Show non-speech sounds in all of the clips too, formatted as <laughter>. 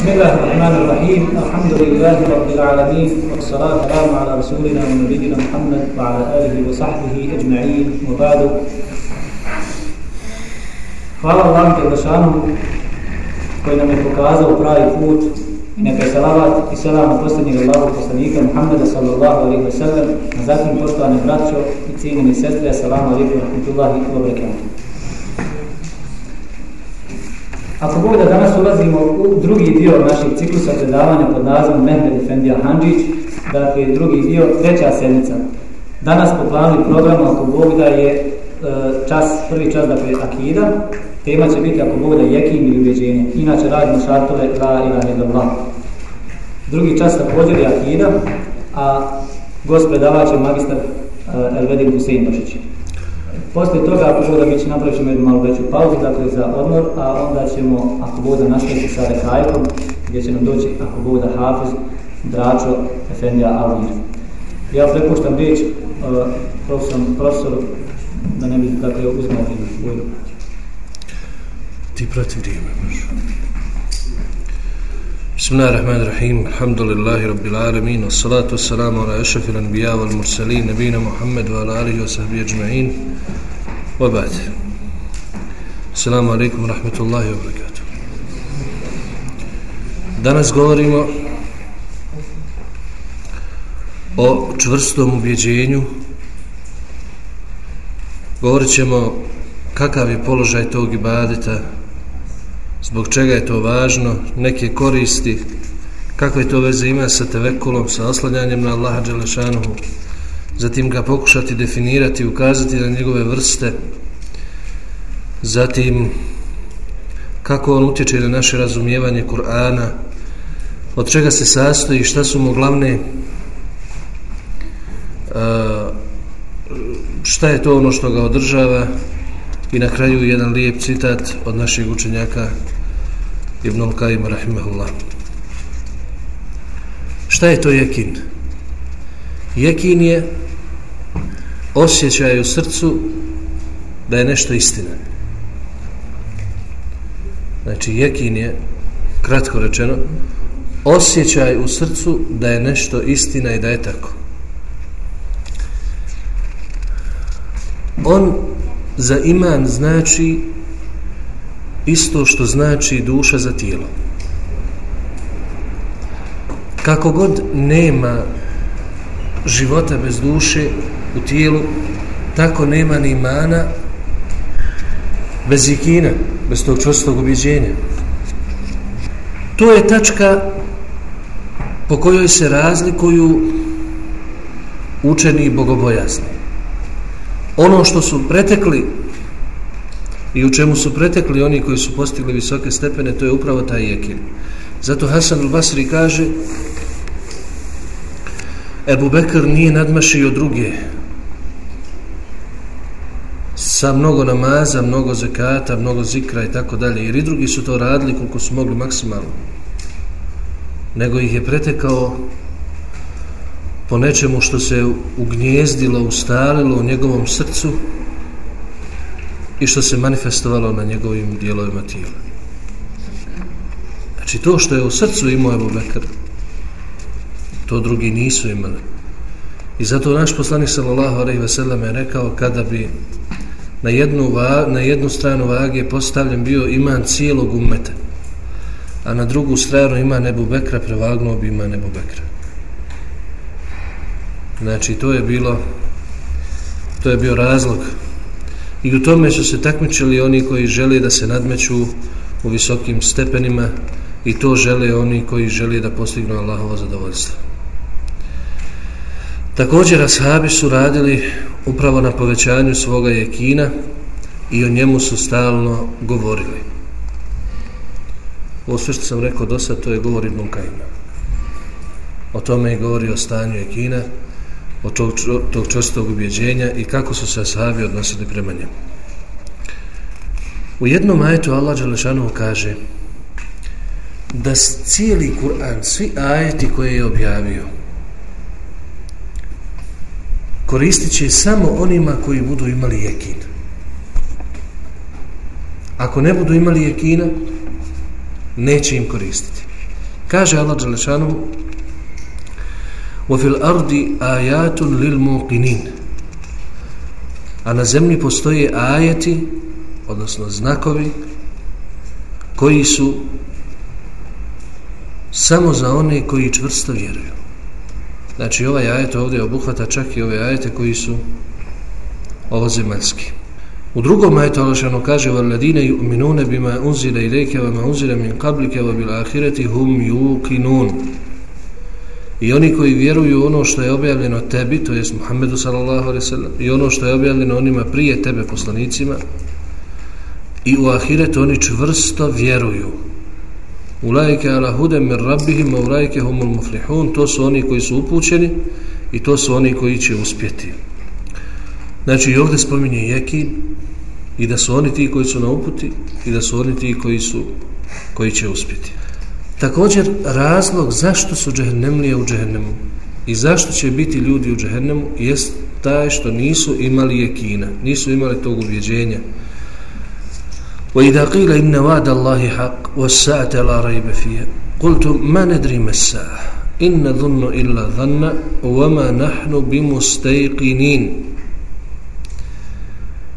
بسم الله الرحمن الرحيم الحمد لله رب العالمين والصلاة والسلام على رسولنا ونبينا محمد وعلى آله وصحبه أجمعين وبعد Hvala vam Đelešanu koji nam je pokazao pravi put i neka je salavat i selam na posljednjeg Allahu poslanika Muhammeda sallallahu alaihi wa sallam na zatim poštovane braćo i cijenjene sestre assalamu alaikum wa rahmatullahi wa barakatuh Ako Bog da danas ulazimo u drugi dio naših ciklusa predavanja pod nazivom Mehmed Efendija Hanđić, dakle drugi dio, treća sedmica. Danas po planu i programu, ako Bog da je e, čas, prvi čas, dakle, akida, tema će biti ako Bog da je jekin ili ubeđenje. Inače radimo šartove la ilaha illallah. Drugi čas također je akida, a gost predavač je magistar e, Elvedin Husein Bašić. Poslije toga, ako Bog da mi će napraviti ćemo jednu malo veću pauzu, dakle za odmor, a onda ćemo, ako Bog da nastaviti sa rekajkom, gdje će nam doći, ako Bog da Hafiz, Dračo, Efendija Alvir. Ja prepuštam riječ e, uh, profesoru, profesor, da ne bi, dakle, uzmao vrijeme. Ti prati vrijeme, možu. Bismillahirrahmanirrahim. Alhamdulillahi rabbil alamin. Wassalatu wassalamu ala ashrafil anbiya wal mursalin nabina Muhammad wa ala alihi wa sahbihi ajma'in. Wa ba'd. Assalamu alaykum wa rahmatullahi wa barakatuh. Danas govorimo o čvrstom ubjeđenju. Govorit ćemo kakav je položaj tog ibadeta, zbog čega je to važno, neke koristi, kakve to veze ima sa tevekulom, sa oslanjanjem na Allaha Đelešanuhu, zatim ga pokušati definirati, ukazati na njegove vrste, zatim kako on utječe na naše razumijevanje Kur'ana, od čega se sastoji, šta su mu glavne, e, šta je to ono što ga održava, I na kraju jedan lijep citat od našeg učenjaka Ibn Al-Qaim rahimahullah. Šta je to jekin? Jekin je osjećaj u srcu da je nešto istina. Znači, jekin je, kratko rečeno, osjećaj u srcu da je nešto istina i da je tako. On za iman znači isto što znači duša za tijelo. Kako god nema života bez duše u tijelu, tako nema ni imana bez ikina, bez tog čvrstog objeđenja. To je tačka po kojoj se razlikuju učeni i bogobojazni ono što su pretekli i u čemu su pretekli oni koji su postigli visoke stepene, to je upravo taj jekin. Zato Hasan al-Basri kaže Ebu Bekr nije nadmašio druge sa mnogo namaza, mnogo zekata, mnogo zikra i tako dalje, jer i drugi su to radili koliko su mogli maksimalno. Nego ih je pretekao po nečemu što se ugnjezdilo, ustalilo u njegovom srcu i što se manifestovalo na njegovim dijelovima tijela. Znači to što je u srcu imao Ebu Bekr, to drugi nisu imali. I zato naš poslanik sallallahu alejhi ve sellem je rekao kada bi na jednu va, na jednu stranu vage postavljen bio iman cijelog ummeta, a na drugu stranu ima Nebu Bekra prevagnuo bi iman Nebu Bekra. Znači, to je bilo to je bio razlog. I u tome su se takmičili oni koji žele da se nadmeću u visokim stepenima i to žele oni koji žele da postignu Allahovo zadovoljstvo. Također, ashabi su radili upravo na povećanju svoga jekina i o njemu su stalno govorili. Ovo sve što sam rekao do sad, to je govor Ibn Kajima. O tome je govori o stanju jekina, od tog, tog čvrstog ubjeđenja i kako su se ashabi odnosili prema njemu. U jednom ajetu Allah Đelešanu kaže da cijeli Kur'an, svi ajeti koje je objavio, koristit će samo onima koji budu imali jekin. Ako ne budu imali jekina, neće im koristiti. Kaže Allah Đelešanu وَفِي الْأَرْضِ آيَاتٌ لِلْمُوقِنِينَ A na zemlji postoje ajeti, odnosno znakovi, koji su samo za one koji čvrsto vjeruju. Znači ovaj ajet ovdje obuhvata čak i ove ajete koji su ovozemaljski. U drugom ajetu Allah kaže وَالَّذِينَ يُؤْمِنُونَ بِمَا أُنزِلَ إِلَيْكَ وَمَا أُنزِلَ مِنْ قَبْلِكَ وَبِالْآخِرَةِ هُمْ يُوقِنُونَ I oni koji vjeruju ono što je objavljeno tebi, to jest Muhammedu sallallahu alaihi sallam, i ono što je objavljeno onima prije tebe poslanicima, i u ahiretu oni čvrsto vjeruju. Ulajke ala hudem mir rabbihim, ulajke humul muflihun, to su oni koji su upućeni i to su oni koji će uspjeti. Znači i ovdje spominje Jekin i da su oni ti koji su na uputi i da su oni ti koji su koji će uspjeti. Također razlog zašto su džehennemlije u džehennemu i zašto će biti ljudi u džehennemu jest taj što nisu imali jekina, nisu imali tog ubjeđenja. وإذا قيل إن وعد الله حق والساعة لا ريب فيها قلت ما ندري ما الساعة إن ظن إلا ظن وما نحن بمستيقنين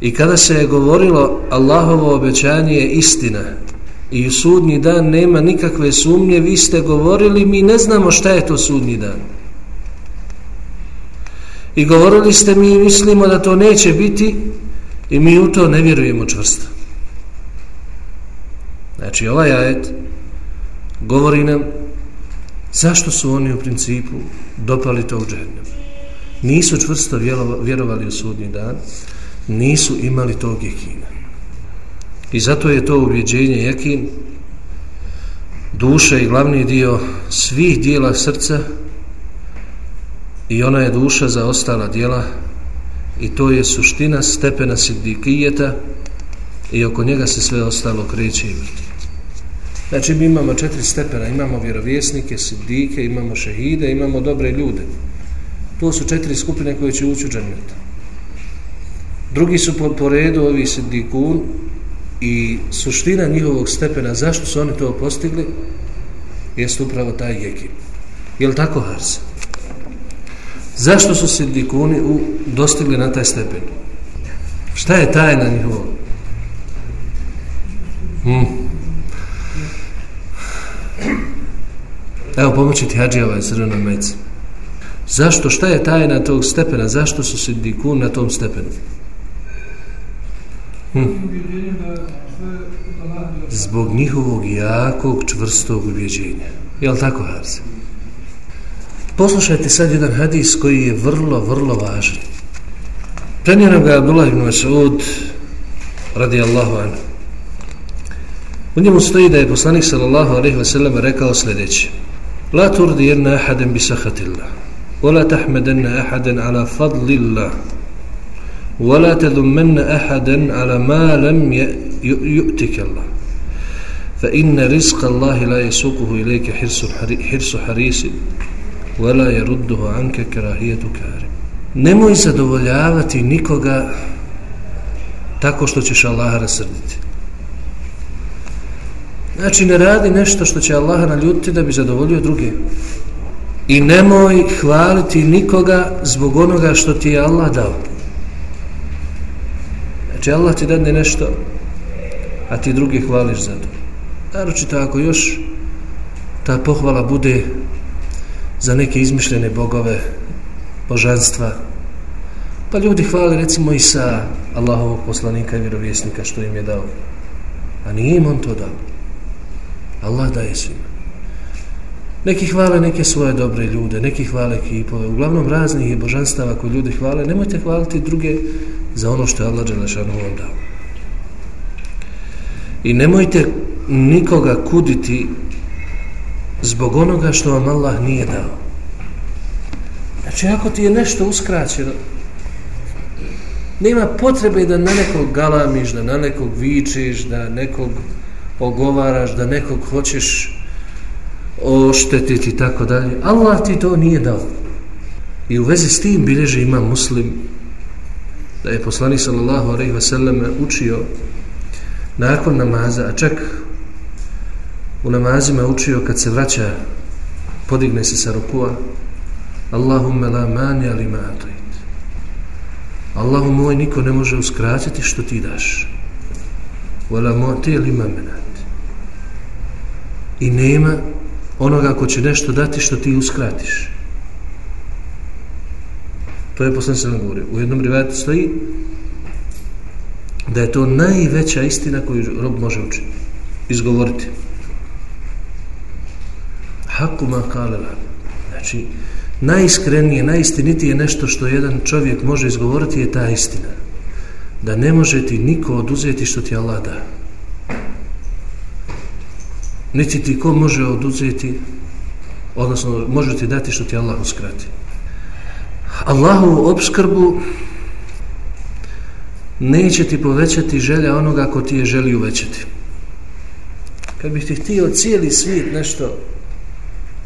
I kada se je govorilo Allahovo obećanje je istina i u sudnji dan nema nikakve sumnje, vi ste govorili mi ne znamo šta je to sudnji dan. I govorili ste mi mislimo da to neće biti i mi u to ne vjerujemo čvrsto. Znači ovaj ajet govori nam zašto su oni u principu dopali to u džehnem. Nisu čvrsto vjerovali u sudnji dan, nisu imali tog jekina. I zato je to ubjeđenje jekin duša i glavni dio svih dijela srca i ona je duša za ostala dijela i to je suština stepena sidikijeta i oko njega se sve ostalo kreće i vrti. Znači mi imamo četiri stepena, imamo vjerovjesnike, sidike, imamo šehide, imamo dobre ljude. To su četiri skupine koje će ući u džaneta. Drugi su po, po redu ovi sidikun, i suština njihovog stepena, zašto su oni to postigli, jest upravo taj jekin. Je li tako, Harsa? Zašto su sindikuni u, dostigli na taj stepen? Šta je tajna njihovog? Hmm. Evo pomoći ti hađi ovaj crvenom meci. Zašto? Šta je tajna tog stepena? Zašto su sindikuni na tom stepenu? Hm. Zbog njihovog jakog, čvrstog ubjeđenja. Je li tako, Harze? Poslušajte sad jedan hadis koji je vrlo, vrlo važan. Prenio nam ga Abdullah ibn Mas'ud radi Allahu anhu. U njemu stoji da je poslanik sallallahu alaihi wa sallam rekao sljedeće. La turdi jedna ahaden bi sahatillah. Wala tahmedenna ahaden ala fadlillah. ولا تذمن أحدا على ما لم يؤتك الله فإن رزق الله لا يسوقه إليك حرص, حرص حريص ولا يرده عنك كراهية كارم Nemoj zadovoljavati nikoga tako što ćeš Allaha rasrditi. Znači ne radi nešto što će Allaha naljutiti da bi zadovoljio druge. I nemoj hvaliti nikoga zbog onoga što ti je Allah dao. Znači Allah ti dadne nešto, a ti drugi hvališ za to. Naročito ako još ta pohvala bude za neke izmišljene bogove, božanstva, pa ljudi hvali recimo i sa Allahovog poslanika i vjerovjesnika što im je dao. A nije im on to dao. Allah daje svima. Neki hvale neke svoje dobre ljude, neki hvale kipove, uglavnom raznih je božanstava koje ljudi hvale, nemojte hvaliti druge za ono što je Allah Đelešanu vam dao. I nemojte nikoga kuditi zbog onoga što vam Allah nije dao. Znači, ako ti je nešto uskraćeno, nema potrebe da na nekog galamiš, da na nekog vičiš, da nekog ogovaraš, da nekog hoćeš oštetiti i tako dalje. Allah ti to nije dao. I u vezi s tim bilježi ima muslim da je poslanik sallallahu alejhi ve sellem učio nakon namaza, a čak u namazima učio kad se vraća podigne se sa rukua Allahumme la mani ali ma atoit Allahu moj niko ne može uskratiti što ti daš. Wala moti ali ma menat. I nema onoga ko će nešto dati što ti uskratiš to je poslanik sam govorio. U jednom rivajetu stoji da je to najveća istina koju rob može učiti izgovoriti. Haku ma kale znači najiskrenije, najistinitije nešto što jedan čovjek može izgovoriti je ta istina. Da ne može ti niko oduzeti što ti Allah da. Niti ti ko može oduzeti odnosno može ti dati što ti Allah uskrati. Allahovu obskrbu neće ti povećati želja onoga ko ti je želi uvećati. Kad bih ti htio cijeli svijet nešto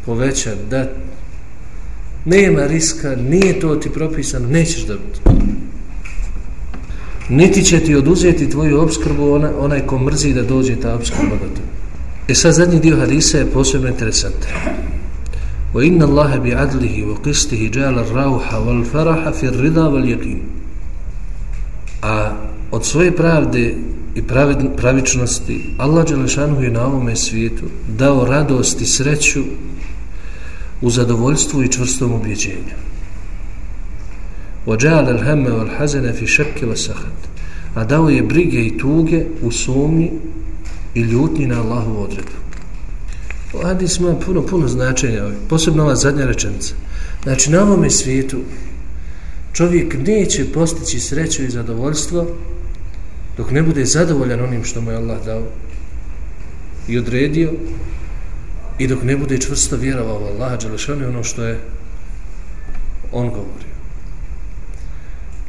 povećati da nema riska nije to ti propisano nećeš dobiti niti će ti oduzeti tvoju obskrbu ona, onaj ko mrzi da dođe ta obskrba do tebe. E sad zadnji dio hadisa je posebno interesantan. وإن الله بعدله وقسته جعل الروح والفرح في الرضا واليقين a od svoje pravde i pravičnosti Allah Đelešanu je na ovome svijetu dao radost i sreću u zadovoljstvu i čvrstom ubjeđenju. وَجَعَلَ الْهَمَّ وَالْحَزَنَ فِي شَكِّ وَسَحَتِ A dao je brige i tuge u sumnji i ljutnji na Allahu odredu. Hadis ima puno, puno značenja, posebno ova zadnja rečenica. Znači, na ovome svijetu čovjek neće postići sreću i zadovoljstvo dok ne bude zadovoljan onim što mu je Allah dao i odredio i dok ne bude čvrsto vjerovao Allaha Đelešanu ono što je on govorio.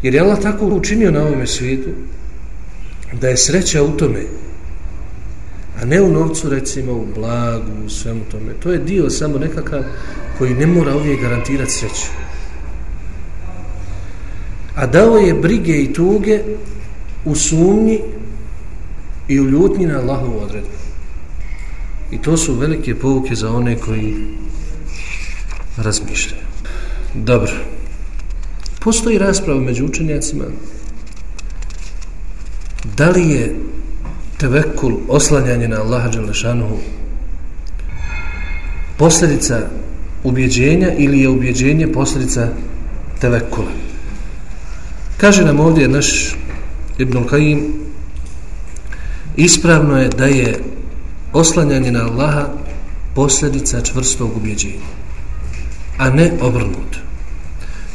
Jer je Allah tako učinio na ovome svijetu da je sreća u tome a ne u novcu recimo u blagu, u svemu tome. To je dio samo nekakav koji ne mora uvijek garantirati sreću. A dao je brige i tuge u sumnji i u ljutnji na Allahovu odredbu. I to su velike pouke za one koji razmišljaju. Dobro. Postoji rasprava među učenjacima da li je tevekul, oslanjanje na Allaha Đalešanuhu posljedica ubjeđenja ili je ubjeđenje posljedica tevekula. Kaže nam ovdje naš Ibn Qayyim ispravno je da je oslanjanje na Allaha posljedica čvrstog ubjeđenja a ne obrnuto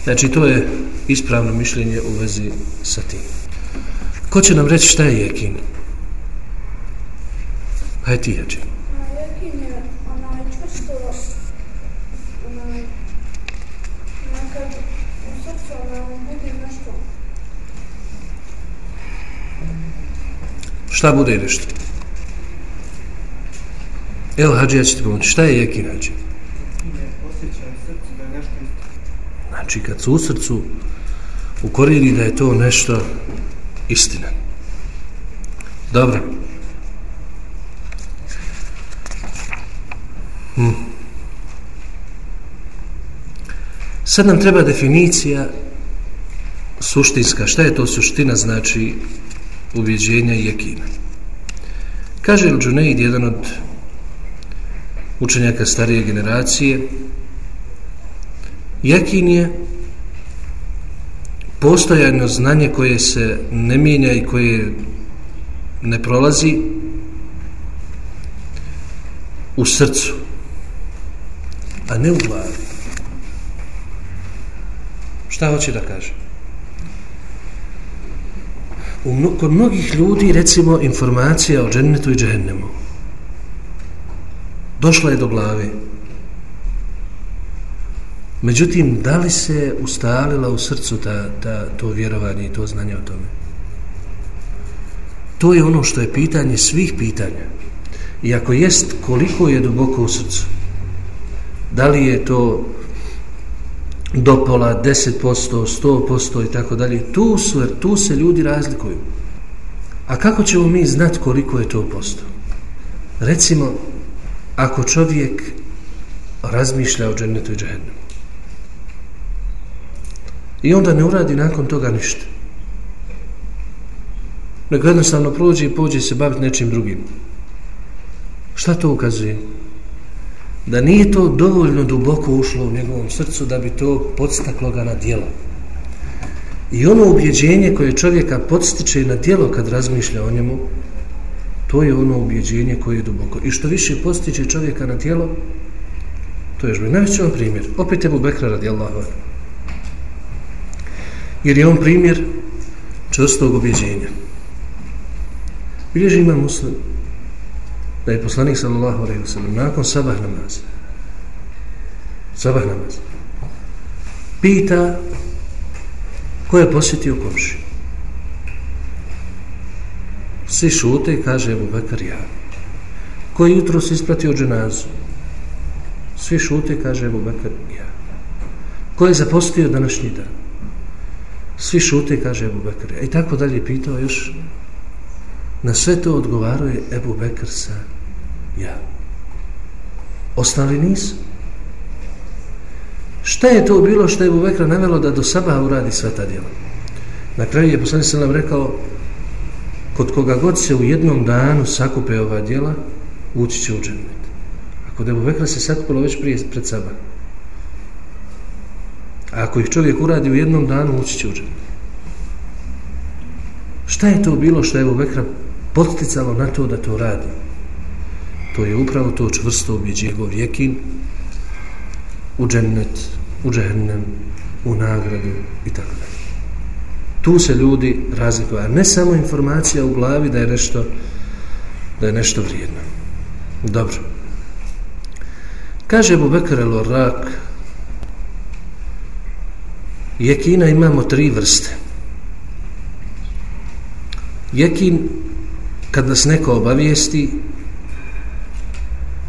znači to je ispravno mišljenje u vezi sa tim. Ko će nam reći šta je jekin hajde ti jeđe jekin je onaj čvrsto onaj nekad u srcu da bude nešto šta bude nešto El hađi, ja ću ti pomoći. Šta je jekin, hađi? Znači, kad su u srcu ukorijeni da je to nešto istina. Dobro. Hm. Sad nam treba definicija suštinska. Šta je to suština, znači, ubjeđenja i jekina? Kaže Il-đuneid, jedan od učenjaka starije generacije jekin je postojano znanje koje se ne mijenja i koje ne prolazi u srcu a ne u glavi šta hoće da kaže u, kod mnogih ljudi recimo informacija o džennetu i džehennemu došla je do glave. Međutim, da li se ustalila u srcu ta, ta, to vjerovanje i to znanje o tome? To je ono što je pitanje svih pitanja. I ako jest, koliko je duboko u srcu? Da li je to do pola, 10%, 100% i tako dalje? Tu, su, tu se ljudi razlikuju. A kako ćemo mi znati koliko je to posto? Recimo, ako čovjek razmišlja o džennetu i džehennemu. I onda ne uradi nakon toga ništa. Nego jednostavno prođe i pođe se baviti nečim drugim. Šta to ukazuje? Da nije to dovoljno duboko ušlo u njegovom srcu da bi to podstaklo ga na dijelo. I ono ubjeđenje koje čovjeka podstiče na dijelo kad razmišlja o njemu, to je ono ubjeđenje koje je duboko. I što više postiče čovjeka na dijelo, to je još bi. Najveći vam primjer. Opet je Bekra radijallahu anhu. Jer je on primjer čvrstog ubjeđenja. Bilježi ima muslim da je poslanik sallallahu alaihi wa sallam nakon sabah namaza sabah namaza pita ko je posjetio komši svi šute i kaže Ebu Bekar ja. Koji jutro se ispratio dženazu? Svi šute i kaže Ebu Bekar ja. Ko je zapostio današnji dan? Svi šute i kaže Ebu Bekar ja. I tako dalje pitao još. Na sve to odgovarao je Ebu Bekar sa ja. Ostali nisu. Šta je to bilo što je Ebu Bekra navelo da do sabaha uradi sva ta djela? Na kraju je poslanik sam nam rekao kod koga god se u jednom danu sakupe ova djela, ući će u džennet. A kod Ebu Bekra se sakupilo već prije pred sabah. A ako ih čovjek uradi u jednom danu, ući će u džennet. Šta je to bilo što je Ebu Bekra podsticalo na to da to radi? To je upravo to čvrsto objeđe njegov vjekin u džennet, u džehennem, u nagradu i tako dalje. Tu se ljudi razlikuju, a ne samo informacija u glavi da je nešto da je nešto vrijedno. Dobro. Kaže Abu Bekr el-Rak Jekina imamo tri vrste. Jekin kad nas neko obavijesti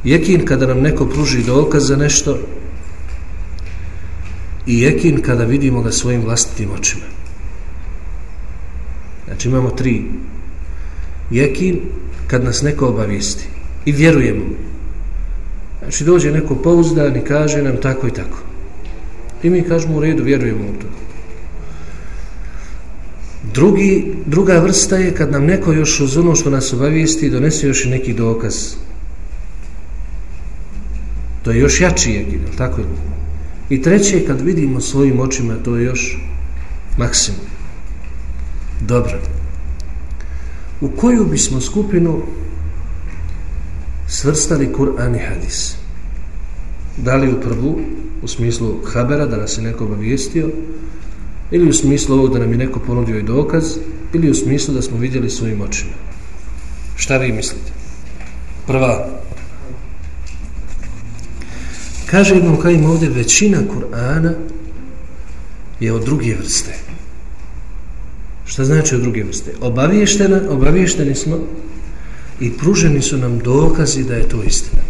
Jekin kada nam neko pruži dokaz za nešto i jekin kada vidimo ga svojim vlastitim očima. Znači imamo tri. Jekin kad nas neko obavijesti i vjerujemo. Znači dođe neko pouzdan i kaže nam tako i tako. I mi kažemo u redu, vjerujemo u to. Drugi, druga vrsta je kad nam neko još uz ono što nas obavijesti donese još i neki dokaz. To je još jači jekin, tako je? I treće, kad vidimo svojim očima, to je još maksimum. Dobro. U koju bismo skupinu svrstali Kur'an i Hadis? Da li u prvu, u smislu Habera, da nas je neko obavijestio, ili u smislu ovog da nam je neko ponudio i dokaz, ili u smislu da smo vidjeli svojim očima? Šta vi mislite? Prva, Kaže Ibn Kajim ovdje, većina Kur'ana je od druge vrste. Šta znači od druge vrste? Obaviještena, obaviješteni smo i pruženi su nam dokazi da je to istina.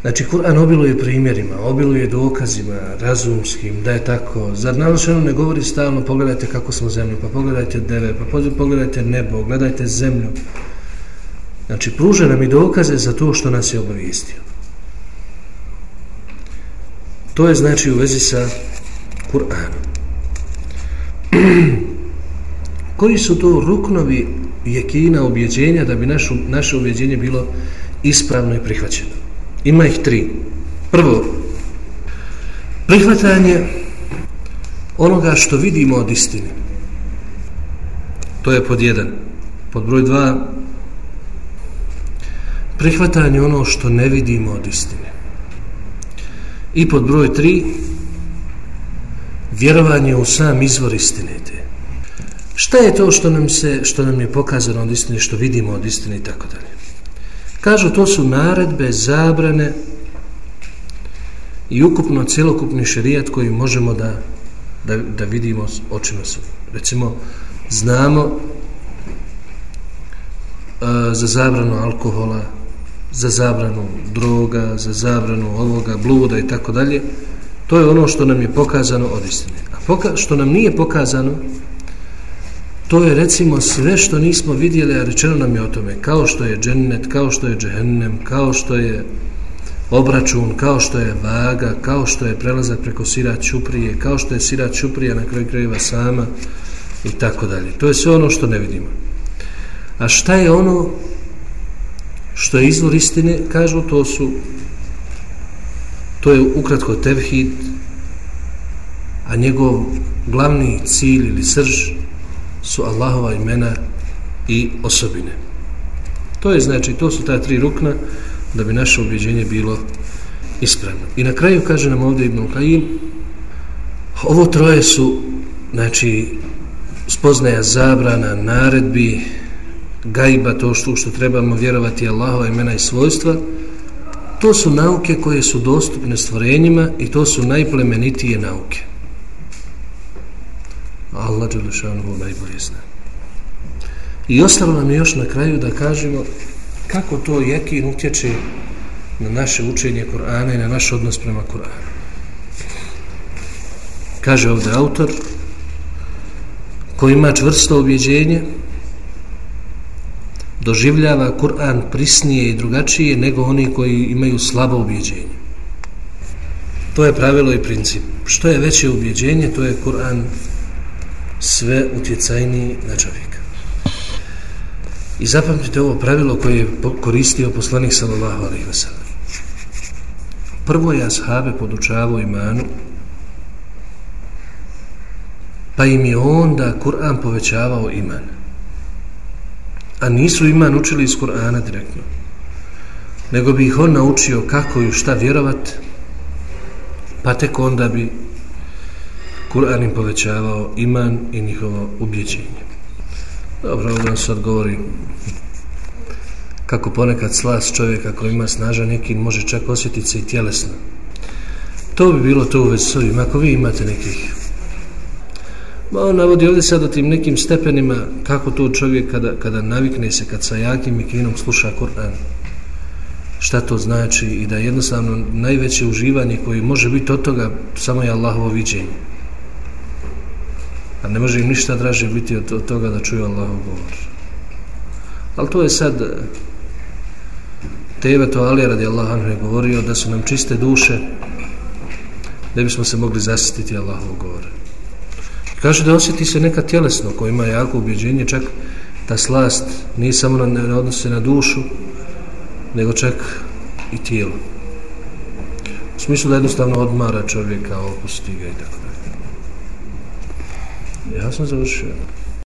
Znači, Kur'an obiluje primjerima, obiluje dokazima razumskim, da je tako. Zar nalošeno ne govori stalno, pogledajte kako smo zemlju, pa pogledajte deve, pa pogledajte nebo, gledajte zemlju. Znači, pruže nam i dokaze za to što nas je obavijestio. To je znači u vezi sa Kur'anom. <clears throat> Koji su to ruknovi jekina objeđenja da bi našu, naše objeđenje bilo ispravno i prihvaćeno? Ima ih tri. Prvo, prihvatanje onoga što vidimo od istine. To je pod jedan. Pod broj dva, prihvatanje ono što ne vidimo od istine. I pod broj tri, vjerovanje u sam izvor istine te. Šta je to što nam, se, što nam je pokazano od istine, što vidimo od istine i tako dalje? Kažu, to su naredbe, zabrane i ukupno celokupni šerijat koji možemo da, da, da vidimo očima su. Recimo, znamo uh, za zabranu alkohola, za zabranu droga, za zabranu ovoga, bluda i tako dalje, to je ono što nam je pokazano od istine. A poka što nam nije pokazano, to je recimo sve što nismo vidjeli, a rečeno nam je o tome, kao što je džennet, kao što je džehennem, kao što je obračun, kao što je vaga, kao što je prelazak preko sira čuprije, kao što je sira čuprija na kraju krajeva sama i tako dalje. To je sve ono što ne vidimo. A šta je ono što je izvor istine, kažu, to su to je ukratko tevhid, a njegov glavni cilj ili srž su Allahova imena i osobine. To je znači, to su ta tri rukna da bi naše objeđenje bilo ispravno. I na kraju kaže nam ovdje Ibn Kajim ovo troje su znači spoznaja zabrana, naredbi, gajba, to što, što trebamo vjerovati Allahova imena i svojstva, to su nauke koje su dostupne stvorenjima i to su najplemenitije nauke. Allah Đelešanu najbolje zna. I ostalo nam je još na kraju da kažemo kako to jekin utječe na naše učenje Kur'ana i na naš odnos prema Kur'anu. Kaže ovdje autor koji ima čvrsto objeđenje doživljava Kur'an prisnije i drugačije nego oni koji imaju slabo ubjeđenje. To je pravilo i princip. Što je veće ubjeđenje, to je Kur'an sve utjecajniji na čovjeka. I zapamtite ovo pravilo koje je koristio poslanik sallallahu alaihi wa sallam. Prvo je ashabe podučavao imanu, pa im je onda Kur'an povećavao iman. A nisu iman učili iz Kur'ana direktno. Nego bi ih on naučio kako i šta vjerovat, pa tek onda bi Kur'an im povećavao iman i njihovo ubjeđenje. Dobro, ovdje se odgovori kako ponekad slas čovjeka koji ima snažan neki može čak osjetiti se i tjelesno. To bi bilo to u vezi s ovim. Ako vi imate nekih on navodi ovdje sad o tim nekim stepenima kako to čovjek kada, kada navikne se, kad sa jakim ikinom sluša Kur'an. Šta to znači? I da jednostavno najveće uživanje koje može biti od toga samo je Allahovo viđenje. A ne može im ništa draže biti od, od toga da čuju Allahov govor. Ali to je sad tebe to Ali radi Allah je govorio da su nam čiste duše da bismo se mogli zasjetiti Allahov govor kaže da osjeti se neka tjelesno koja ima jako ubjeđenje čak ta slast nije samo na, ne odnose na dušu nego čak i tijelo u smislu da jednostavno odmara čovjeka opusti ga i tako dalje. ja sam završio